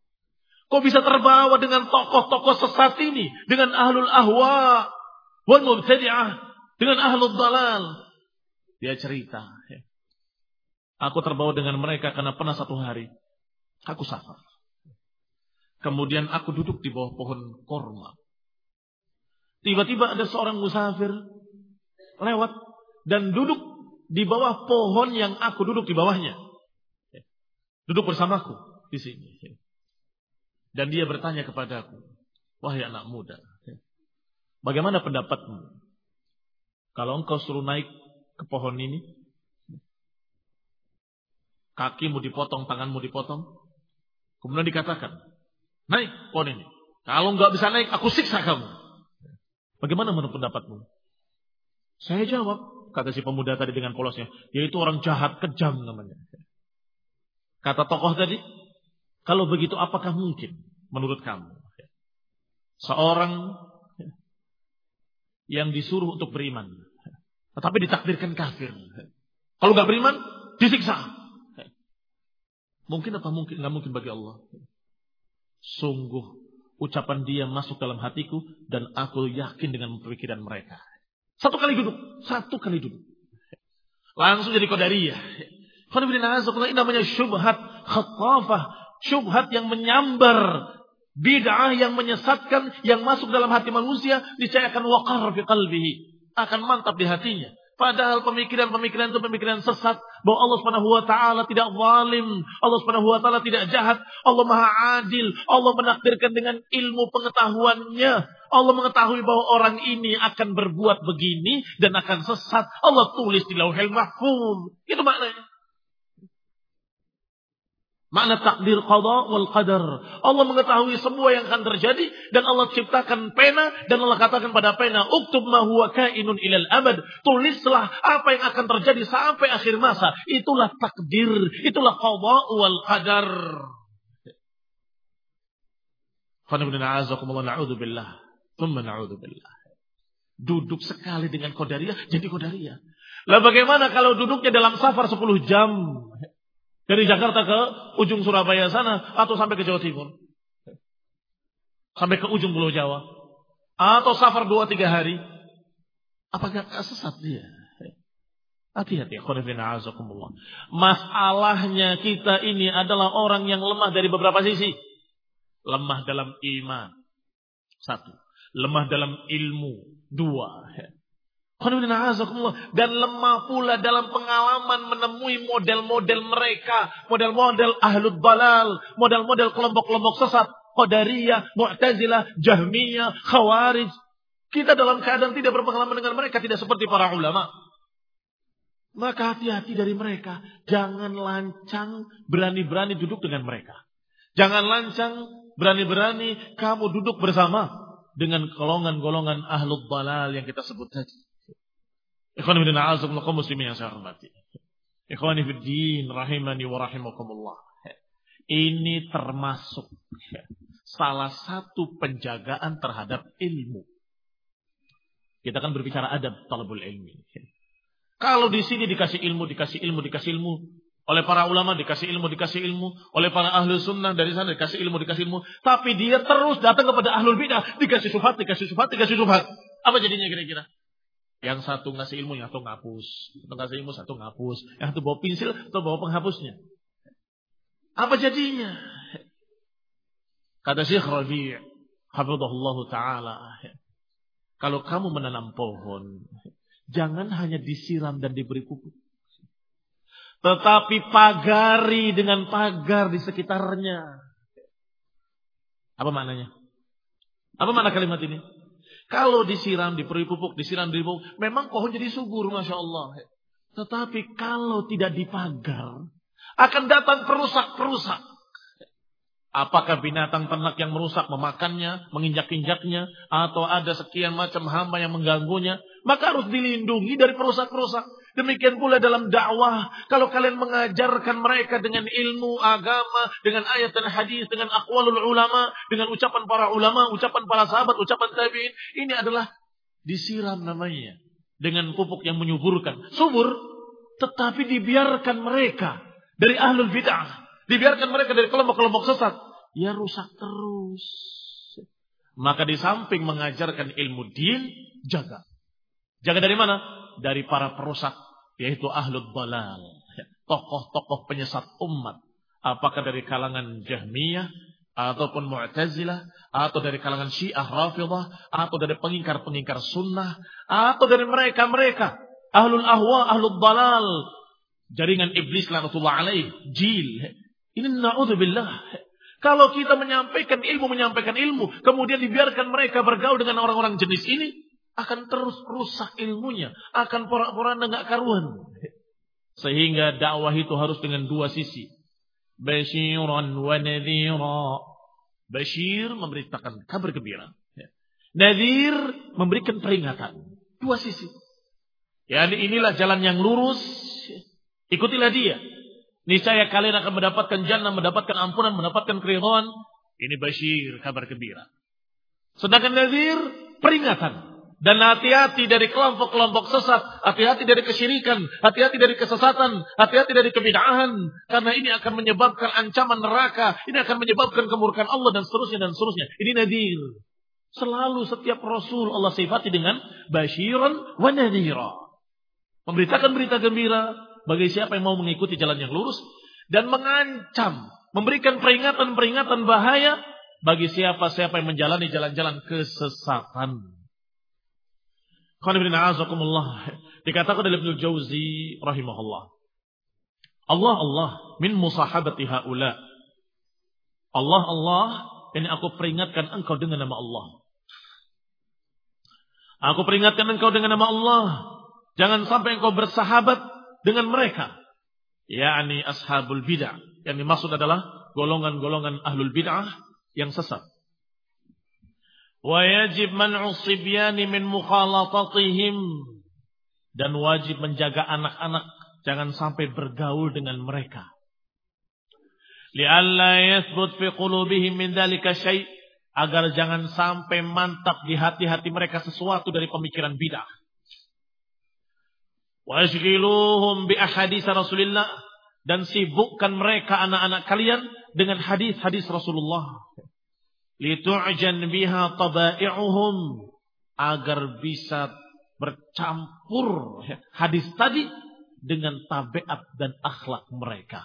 [SPEAKER 1] Kok bisa terbawa dengan tokoh-tokoh sesat ini? Dengan ahlul ahwa. Wal mubtadi'ah. Dengan ahlul dalal. Dia cerita. Aku terbawa dengan mereka karena pernah satu hari. Aku safar. Kemudian aku duduk di bawah pohon korma. Tiba-tiba ada seorang musafir lewat dan duduk di bawah pohon yang aku duduk di bawahnya. Duduk bersamaku di sini. Dan dia bertanya kepadaku, wahai anak muda, bagaimana pendapatmu Kalau engkau suruh naik ke pohon ini, kakimu dipotong, tanganmu dipotong, kemudian dikatakan, naik pohon ini. Kalau enggak bisa naik, aku siksa kamu. Bagaimana menurut pendapatmu? Saya jawab, kata si pemuda tadi dengan polosnya, yaitu orang jahat, kejam namanya. Kata tokoh tadi, kalau begitu apakah mungkin menurut kamu? Seorang yang disuruh untuk beriman. Tetapi ditakdirkan kafir. Kalau nggak beriman, disiksa. Mungkin apa mungkin? Nggak mungkin bagi Allah. Sungguh ucapan dia masuk dalam hatiku dan aku yakin dengan pemikiran mereka. Satu kali duduk, satu kali duduk. Langsung jadi kodariyah. Ini namanya syubhat khatafah. Syubhat yang menyambar Bid'ah yang menyesatkan, yang masuk dalam hati manusia, niscaya akan waqar fi qalbihi. Akan mantap di hatinya. Padahal pemikiran-pemikiran itu pemikiran sesat. Bahwa Allah subhanahu wa ta'ala tidak zalim. Allah subhanahu wa ta'ala tidak jahat. Allah maha adil. Allah menakdirkan dengan ilmu pengetahuannya. Allah mengetahui bahwa orang ini akan berbuat begini dan akan sesat. Allah tulis di lauhil mahfum. Itu maknanya. Makna takdir qada wal qadar. Allah mengetahui semua yang akan terjadi dan Allah ciptakan pena dan Allah katakan pada pena, "Uktub ma huwa kainun ilal abad." Tulislah apa yang akan terjadi sampai akhir masa. Itulah takdir, itulah qada wal qadar. Duduk sekali dengan Qadariyah jadi Qadariyah. Lah bagaimana kalau duduknya dalam safar 10 jam? Dari Jakarta ke ujung Surabaya sana atau sampai ke Jawa Timur. Sampai ke ujung Pulau Jawa. Atau safar dua tiga hari. Apakah sesat dia? Hati-hati. Masalahnya kita ini adalah orang yang lemah dari beberapa sisi. Lemah dalam iman. Satu. Lemah dalam ilmu. Dua. Dan lemah pula dalam pengalaman menemui model-model mereka. Model-model ahlul balal. Model-model kelompok-kelompok sesat. Qadariyah, Mu'tazilah, Jahmiyah, Khawarij. Kita dalam keadaan tidak berpengalaman dengan mereka. Tidak seperti para ulama. Maka hati-hati dari mereka. Jangan lancang berani-berani duduk dengan mereka. Jangan lancang berani-berani kamu duduk bersama dengan golongan-golongan ahlul balal yang kita sebut tadi. Ikhwan ibn a'azakum kaum muslimin yang saya hormati. Ikhwan ibn din rahimani wa rahimakumullah. Ini termasuk salah satu penjagaan terhadap ilmu. Kita kan berbicara adab talabul ilmi. Kalau di sini dikasih ilmu, dikasih ilmu, dikasih ilmu, oleh para ulama dikasih ilmu, dikasih ilmu, oleh para ahli sunnah dari sana dikasih ilmu, dikasih ilmu, tapi dia terus datang kepada ahlul bidah, dikasih syubhat, dikasih syubhat, dikasih syubhat. Apa jadinya kira-kira? Yang satu ngasih ilmu, yang satu ngapus. Satu ngasih ilmu, satu ngapus. Yang satu bawa pensil, atau bawa penghapusnya. Apa jadinya? Kata Syekh Rabi' Hafizahullah Ta'ala. Kalau kamu menanam pohon, jangan hanya disiram dan diberi pupuk. Tetapi pagari dengan pagar di sekitarnya. Apa maknanya? Apa makna kalimat ini? Kalau disiram, diberi pupuk, disiram, diberi pupuk, memang pohon jadi subur, Masya Allah. Tetapi kalau tidak dipagar, akan datang perusak-perusak. Apakah binatang ternak yang merusak memakannya, menginjak-injaknya, atau ada sekian macam hamba yang mengganggunya, maka harus dilindungi dari perusak-perusak. Demikian pula dalam dakwah, kalau kalian mengajarkan mereka dengan ilmu agama, dengan ayat dan hadis, dengan akwalul ulama, dengan ucapan para ulama, ucapan para sahabat, ucapan tabi'in, ini adalah disiram namanya dengan pupuk yang menyuburkan. Subur, tetapi dibiarkan mereka dari ahlul bid'ah, dibiarkan mereka dari kelompok-kelompok sesat, ya rusak terus. Maka di samping mengajarkan ilmu din, jaga. Jaga dari mana? Dari para perusak yaitu ahlul balal, tokoh-tokoh penyesat umat, apakah dari kalangan Jahmiyah ataupun Mu'tazilah atau dari kalangan Syiah Rafidah atau dari pengingkar-pengingkar sunnah atau dari mereka-mereka ahlul ahwa, ahlul balal, jaringan iblis laknatullah alaih, jil. Ini naudzubillah. Kalau kita menyampaikan ilmu, menyampaikan ilmu, kemudian dibiarkan mereka bergaul dengan orang-orang jenis ini, akan terus rusak ilmunya, akan porak-poranda nggak karuan. Sehingga dakwah itu harus dengan dua sisi. Basyiran wa nadhira. Bashir memberitakan kabar gembira. Nadir memberikan peringatan. Dua sisi. Ya, inilah jalan yang lurus. Ikutilah dia. Niscaya kalian akan mendapatkan jannah, mendapatkan ampunan, mendapatkan keridhaan. Ini Bashir, kabar gembira. Sedangkan Nadir, peringatan. Dan hati-hati dari kelompok-kelompok sesat. Hati-hati dari kesyirikan. Hati-hati dari kesesatan. Hati-hati dari kebid'ahan. Karena ini akan menyebabkan ancaman neraka. Ini akan menyebabkan kemurkaan Allah dan seterusnya dan seterusnya. Ini nadir. Selalu setiap Rasul Allah sifati dengan basyiran wa nadira. Memberitakan berita gembira bagi siapa yang mau mengikuti jalan yang lurus. Dan mengancam. Memberikan peringatan-peringatan bahaya bagi siapa-siapa yang menjalani jalan-jalan kesesatan. Dikatakan oleh Ibnu Jauzi rahimahullah. Allah Allah min musahabati haula. Allah Allah ini aku peringatkan engkau dengan nama Allah. Aku peringatkan engkau dengan nama Allah. Jangan sampai engkau bersahabat dengan mereka. yakni ashabul bid'ah. Yang dimaksud adalah golongan-golongan ahlul bid'ah yang sesat. Wajib man'u min mukhalatatihim. Dan wajib menjaga anak-anak jangan sampai bergaul dengan mereka. Lialla yathbut fi qulubihim min dhalika syai' agar jangan sampai mantap di hati-hati mereka sesuatu dari pemikiran bidah. Washghiluhum bi ahadits Rasulillah dan sibukkan mereka anak-anak kalian dengan hadis-hadis Rasulullah litu'jan biha taba'i'uhum agar bisa bercampur hadis tadi dengan tabiat dan akhlak mereka.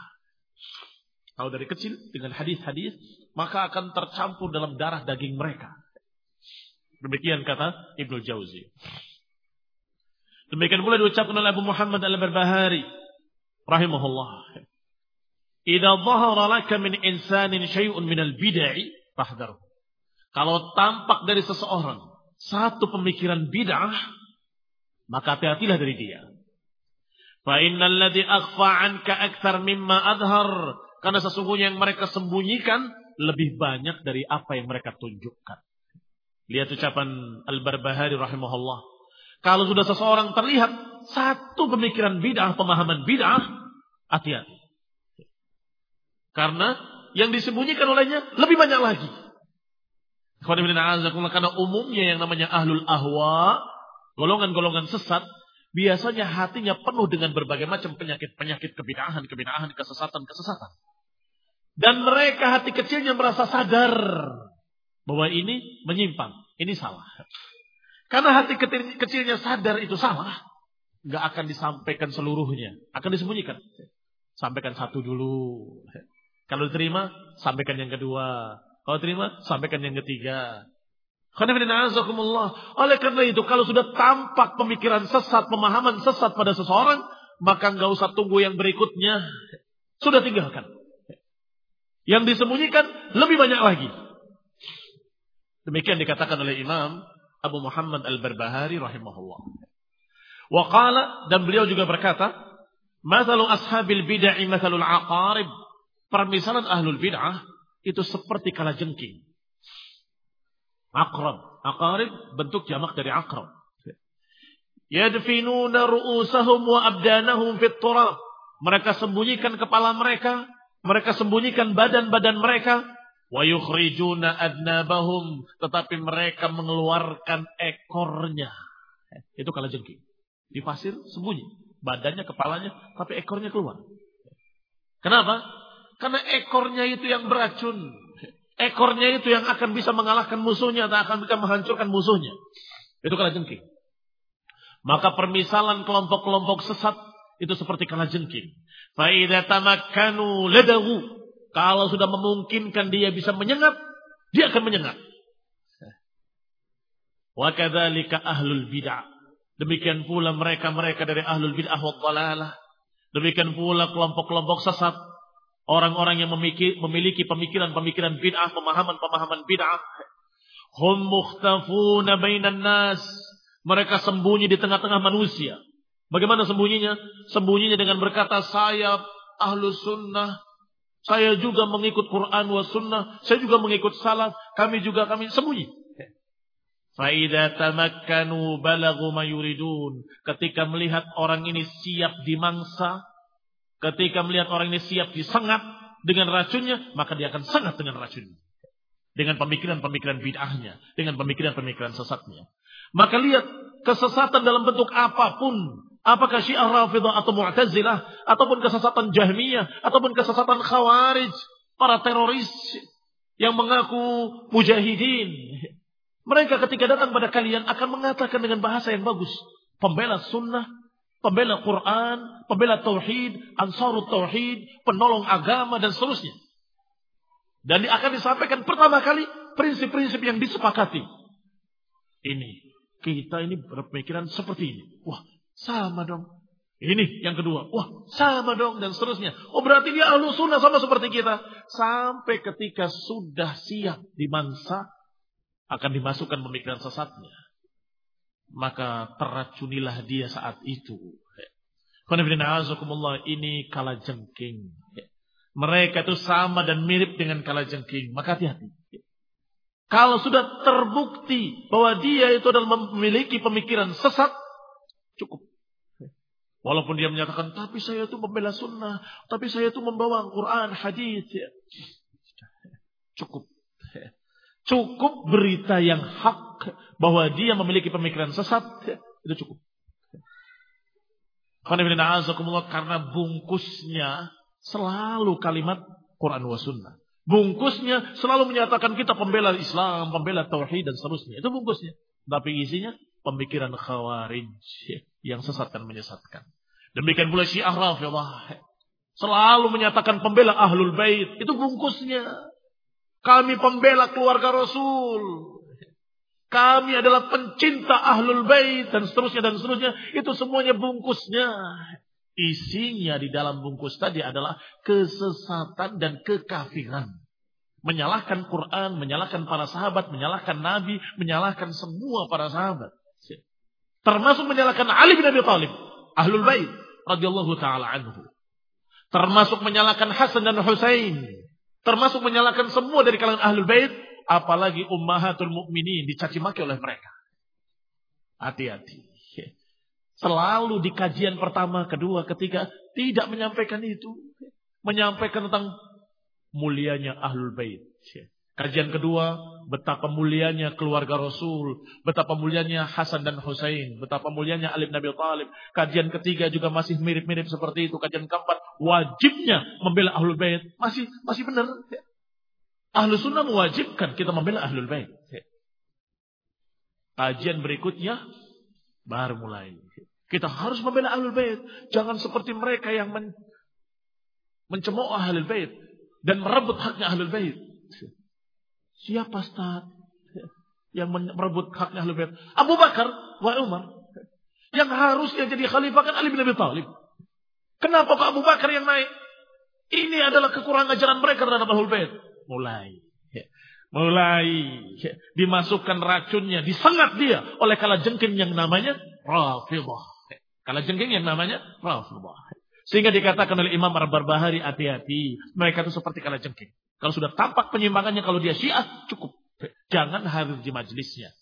[SPEAKER 1] Kalau dari kecil dengan hadis-hadis maka akan tercampur dalam darah daging mereka. Demikian kata Ibnu Jauzi. Demikian pula diucapkan oleh Abu Muhammad Al-Barbahari rahimahullah. Idza dhahara laka min insanin syai'un min al-bid'i fahdharhu. Kalau tampak dari seseorang satu pemikiran bid'ah, maka hati-hatilah dari dia. Fa innal ladzi akhfa 'anka akthar mimma adhar, karena sesungguhnya yang mereka sembunyikan lebih banyak dari apa yang mereka tunjukkan. Lihat ucapan Al-Barbahari rahimahullah. Kalau sudah seseorang terlihat satu pemikiran bid'ah, pemahaman bid'ah, hati-hati. Karena yang disembunyikan olehnya lebih banyak lagi. Karena umumnya yang namanya ahlul ahwa, golongan-golongan sesat, biasanya hatinya penuh dengan berbagai macam penyakit-penyakit kebidahan, kebidahan, kesesatan-kesesatan. Dan mereka hati kecilnya merasa sadar bahwa ini menyimpang, ini salah. Karena hati kecilnya sadar itu salah, nggak akan disampaikan seluruhnya, akan disembunyikan. Sampaikan satu dulu. Kalau diterima, sampaikan yang kedua. Kalau terima, sampaikan yang ketiga. Oleh karena itu, kalau sudah tampak pemikiran sesat, pemahaman sesat pada seseorang, maka nggak usah tunggu yang berikutnya. Sudah tinggalkan. Yang disembunyikan lebih banyak lagi. Demikian dikatakan oleh Imam Abu Muhammad Al-Barbahari rahimahullah. Waqala dan beliau juga berkata, "Mathalu ashabil bid'ah mathalul aqarib." Permisalan ahlul bid'ah itu seperti kala jengking. Akrab. Akarib bentuk jamak dari akrab. Yadfinuna ru'usahum wa abdanahum fit turab. Mereka sembunyikan kepala mereka, mereka sembunyikan badan-badan mereka, wa yukhrijuna adnabahum, tetapi mereka mengeluarkan ekornya. Itu kala jengking. Di pasir sembunyi, badannya, kepalanya, tapi ekornya keluar. Kenapa? Karena ekornya itu yang beracun. Ekornya itu yang akan bisa mengalahkan musuhnya atau akan bisa menghancurkan musuhnya. Itu kala jengking. Maka permisalan kelompok-kelompok sesat itu seperti kala jengking. Fa'idha tamakkanu ledahu. Kalau sudah memungkinkan dia bisa menyengat, dia akan menyengat. Wa kadzalika ahlul bid'ah. Demikian pula mereka-mereka dari ahlul bid'ah wa dhalalah. Demikian pula kelompok-kelompok sesat Orang-orang yang memiliki pemikiran-pemikiran bid'ah, pemahaman-pemahaman bid'ah. Hum mukhtafuna bainan nas. Mereka sembunyi di tengah-tengah manusia. Bagaimana sembunyinya? Sembunyinya dengan berkata, saya ahlu sunnah. Saya juga mengikut Quran wa sunnah. Saya juga mengikut salaf. Kami juga kami sembunyi. Fa'idha tamakkanu balagu mayuridun. Ketika melihat orang ini siap dimangsa. Ketika melihat orang ini siap disengat dengan racunnya. Maka dia akan sangat dengan racunnya. Dengan pemikiran-pemikiran bid'ahnya. Dengan pemikiran-pemikiran sesatnya. Maka lihat kesesatan dalam bentuk apa pun. Apakah syiah rafidah atau mu'tazilah. Ataupun kesesatan jahmiyah. Ataupun kesesatan khawarij. Para teroris yang mengaku mujahidin mereka ketika datang pada kalian akan mengatakan dengan bahasa yang bagus. Pembela sunnah, pembela Quran, pembela tauhid, ansarut tauhid, penolong agama dan seterusnya. Dan akan disampaikan pertama kali prinsip-prinsip yang disepakati. Ini, kita ini berpikiran seperti ini. Wah, sama dong. Ini yang kedua. Wah, sama dong dan seterusnya. Oh berarti dia ahlu sunnah sama seperti kita. Sampai ketika sudah siap dimangsa, akan dimasukkan pemikiran sesatnya. Maka teracunilah dia saat itu. Ini kala jengking. Mereka itu sama dan mirip dengan kala jengking. Maka hati-hati. Kalau sudah terbukti bahwa dia itu adalah memiliki pemikiran sesat, cukup. Walaupun dia menyatakan, tapi saya itu membela sunnah, tapi saya itu membawa Quran, hadis. Cukup. Cukup berita yang hak bahwa dia memiliki pemikiran sesat itu cukup. Karena bungkusnya selalu kalimat Quran wa sunnah. Bungkusnya selalu menyatakan kita pembela Islam, pembela tauhid dan seterusnya. Itu bungkusnya. Tapi isinya pemikiran khawarij yang sesat dan menyesatkan. Demikian pula Syiah Rafidah. Selalu menyatakan pembela Ahlul Bait. Itu bungkusnya. Kami pembela keluarga Rasul. Kami adalah pencinta ahlul bait dan seterusnya dan seterusnya. Itu semuanya bungkusnya. Isinya di dalam bungkus tadi adalah kesesatan dan kekafiran. Menyalahkan Quran, menyalahkan para sahabat, menyalahkan Nabi, menyalahkan semua para sahabat. Termasuk menyalahkan Ali bin Abi Thalib, ahlul bait radhiyallahu taala anhu. Termasuk menyalahkan Hasan dan Husain, Termasuk menyalahkan semua dari kalangan ahlul bait, apalagi ummahatul mukminin dicaci maki oleh mereka. Hati-hati. Selalu di kajian pertama, kedua, ketiga tidak menyampaikan itu. Menyampaikan tentang mulianya ahlul bait. Kajian kedua, betapa mulianya keluarga Rasul, betapa mulianya Hasan dan Husain, betapa mulianya Ali bin Abi Thalib. Kajian ketiga juga masih mirip-mirip seperti itu. Kajian keempat, wajibnya membela Ahlul Bait. Masih masih benar. Ahlu sunnah mewajibkan kita membela Ahlul Bait. Kajian berikutnya baru mulai. Kita harus membela Ahlul Bait. Jangan seperti mereka yang men mencemooh Ahlul Bait dan merebut haknya Ahlul Bait. Siapa Ustaz? Yang merebut haknya Ahlul Bait? Abu Bakar wa Umar. Yang harusnya jadi khalifah kan Ali bin Abi Thalib. Kenapa Pak Abu Bakar yang naik? Ini adalah kekurangan ajaran mereka terhadap Ahlul Bait. Mulai. Mulai dimasukkan racunnya, disengat dia oleh kala jengking yang namanya Rafidah. Kala jengking yang namanya Rafidah. Sehingga dikatakan oleh Imam Ar-Barbahari hati-hati. Mereka itu seperti kala jengking. Kalau sudah tampak penyimpangannya kalau dia syiah, cukup. Jangan hadir di majelisnya.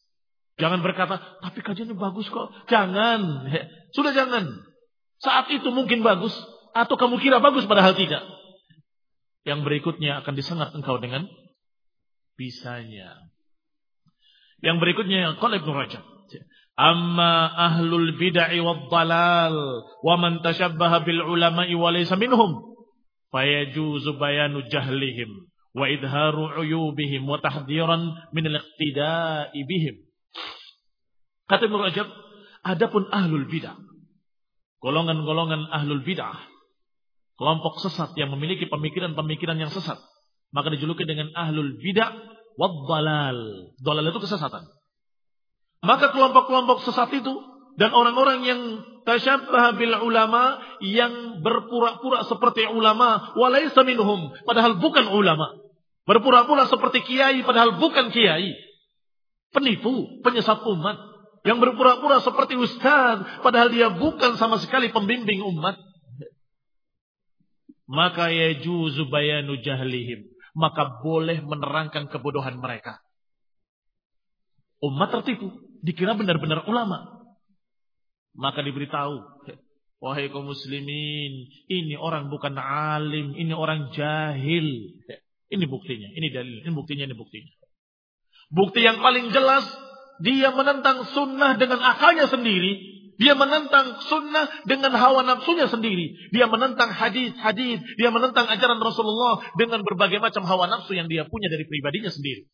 [SPEAKER 1] Jangan berkata, tapi kajiannya bagus kok. Jangan. Sudah jangan. Saat itu mungkin bagus. Atau kamu kira bagus padahal tidak. Yang berikutnya akan disengat engkau dengan bisanya. Yang berikutnya yang qala Ibnu Rajab. Amma ahlul bid'ah wad dalal wa man tashabbaha bil ulama'i wa laysa minhum fayajuzu bayanu jahlihim wa idharu uyubihim wa tahdhiran min al-iqtida'i bihim. Kata Ibnu Rajab, adapun ahlul bidah, golongan-golongan ahlul bidah, kelompok sesat yang memiliki pemikiran-pemikiran yang sesat, maka dijuluki dengan ahlul bidah wad dalal. Dalal itu kesesatan. Maka kelompok-kelompok sesat itu dan orang-orang yang tasyabbaha bil ulama yang berpura-pura seperti ulama walaysa minhum padahal bukan ulama. Berpura-pura seperti kiai padahal bukan kiai. Penipu, penyesat umat. Yang berpura-pura seperti ustaz. Padahal dia bukan sama sekali pembimbing umat. Maka ya juzu bayanu jahlihim. Maka boleh menerangkan kebodohan mereka. Umat tertipu. Dikira benar-benar ulama. Maka diberitahu. Wahai kaum muslimin. Ini orang bukan alim. Ini orang jahil. Ini buktinya. Ini dalil. Ini buktinya. Ini buktinya. Bukti yang paling jelas dia menentang sunnah dengan akalnya sendiri. Dia menentang sunnah dengan hawa nafsunya sendiri. Dia menentang hadis-hadis. Dia menentang ajaran Rasulullah dengan berbagai macam hawa nafsu yang dia punya dari pribadinya sendiri.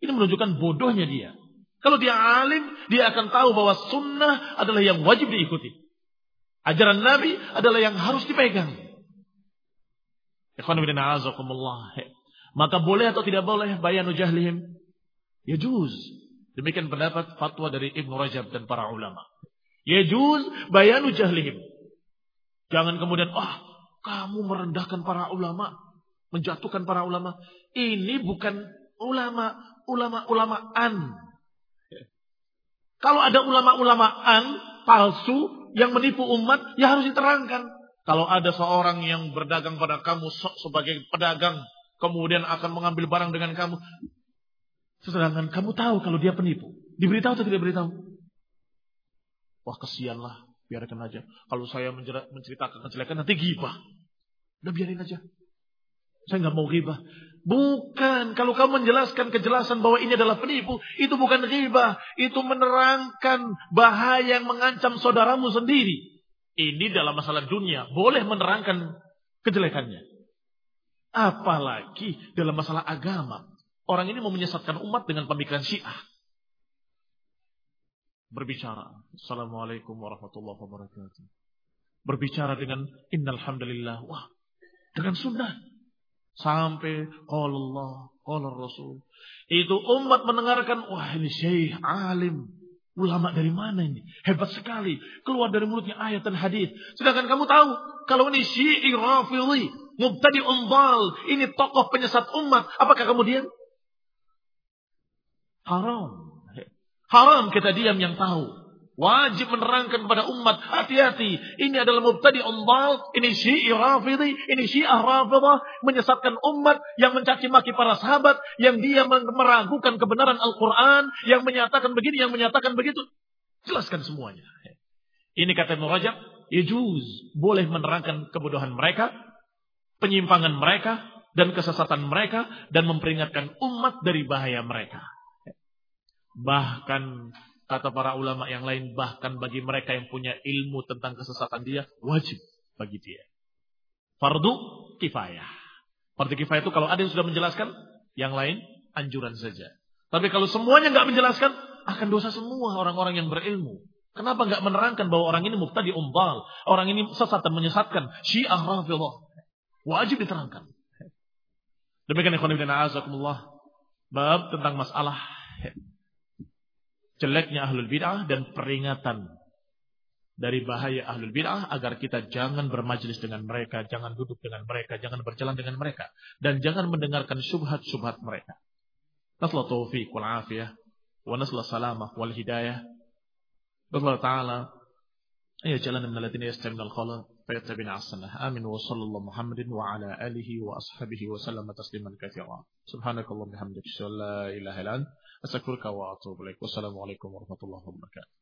[SPEAKER 1] Ini menunjukkan bodohnya dia. Kalau dia alim, dia akan tahu bahwa sunnah adalah yang wajib diikuti. Ajaran Nabi adalah yang harus dipegang. Maka boleh atau tidak boleh bayanu jahlihim? Ya juz. Demikian pendapat fatwa dari Ibnu Rajab dan para ulama. Yajuz bayanu jahlihim. Jangan kemudian, ah, oh, kamu merendahkan para ulama, menjatuhkan para ulama. Ini bukan ulama, ulama-ulamaan. Kalau ada ulama-ulamaan palsu yang menipu umat, ya harus diterangkan. Kalau ada seorang yang berdagang pada kamu sebagai pedagang, kemudian akan mengambil barang dengan kamu, Sedangkan kamu tahu kalau dia penipu. Diberitahu atau tidak beritahu? Wah kesianlah, biarkan aja. Kalau saya menceritakan kejelekan nanti gibah. Udah biarin aja. Saya nggak mau ghibah. Bukan. Kalau kamu menjelaskan kejelasan bahwa ini adalah penipu, itu bukan ghibah. Itu menerangkan bahaya yang mengancam saudaramu sendiri. Ini dalam masalah dunia. Boleh menerangkan kejelekannya. Apalagi dalam masalah agama. Orang ini mau menyesatkan umat dengan pemikiran syiah. Berbicara. Assalamualaikum warahmatullahi wabarakatuh. Berbicara dengan innalhamdulillah. Wah, dengan sunnah. Sampai Allah, Allah Rasul. Itu umat mendengarkan, wah ini syekh, alim. Ulama dari mana ini? Hebat sekali. Keluar dari mulutnya ayat dan hadis. Sedangkan kamu tahu, kalau ini syi'i rafidhi, mubtadi umbal, ini tokoh penyesat umat. Apakah kemudian Haram. Haram kita diam yang tahu. Wajib menerangkan kepada umat, hati-hati. Ini adalah mubtadi umbal, ini syi'i rafidhi, ini syiah rafidah, menyesatkan umat yang mencaci maki para sahabat, yang dia meragukan kebenaran Al-Quran, yang menyatakan begini, yang menyatakan begitu. Jelaskan semuanya. Ini kata Ibn Rajab, Yajuz, boleh menerangkan kebodohan mereka, penyimpangan mereka, dan kesesatan mereka, dan memperingatkan umat dari bahaya mereka. Bahkan kata para ulama yang lain, bahkan bagi mereka yang punya ilmu tentang kesesatan dia, wajib bagi dia. Fardu kifayah. Fardu kifayah itu kalau ada yang sudah menjelaskan, yang lain anjuran saja. Tapi kalau semuanya nggak menjelaskan, akan dosa semua orang-orang yang berilmu. Kenapa nggak menerangkan bahwa orang ini muktadi umbal, orang ini sesat dan menyesatkan, syiah rafidah. Wajib diterangkan. Demikian ikhwan a'azakumullah. Bab tentang masalah jeleknya ahlul bid'ah dan peringatan dari bahaya ahlul bid'ah agar kita jangan bermajlis dengan mereka, jangan duduk dengan mereka, jangan berjalan dengan mereka dan jangan mendengarkan syubhat-syubhat mereka. Nasla taufiq wal afiyah wa nasla salamah wal hidayah. Allah Ta'ala fayattabi'una ahsanah. Amin wa sallallahu Muhammadin wa ala alihi wa ashabihi wa sallama tasliman katsiran. Subhanakallahumma bihamdika, la ilaha illa Astaghfirullah wa atubu ilaik. Wassalamualaikum warahmatullahi wabarakatuh.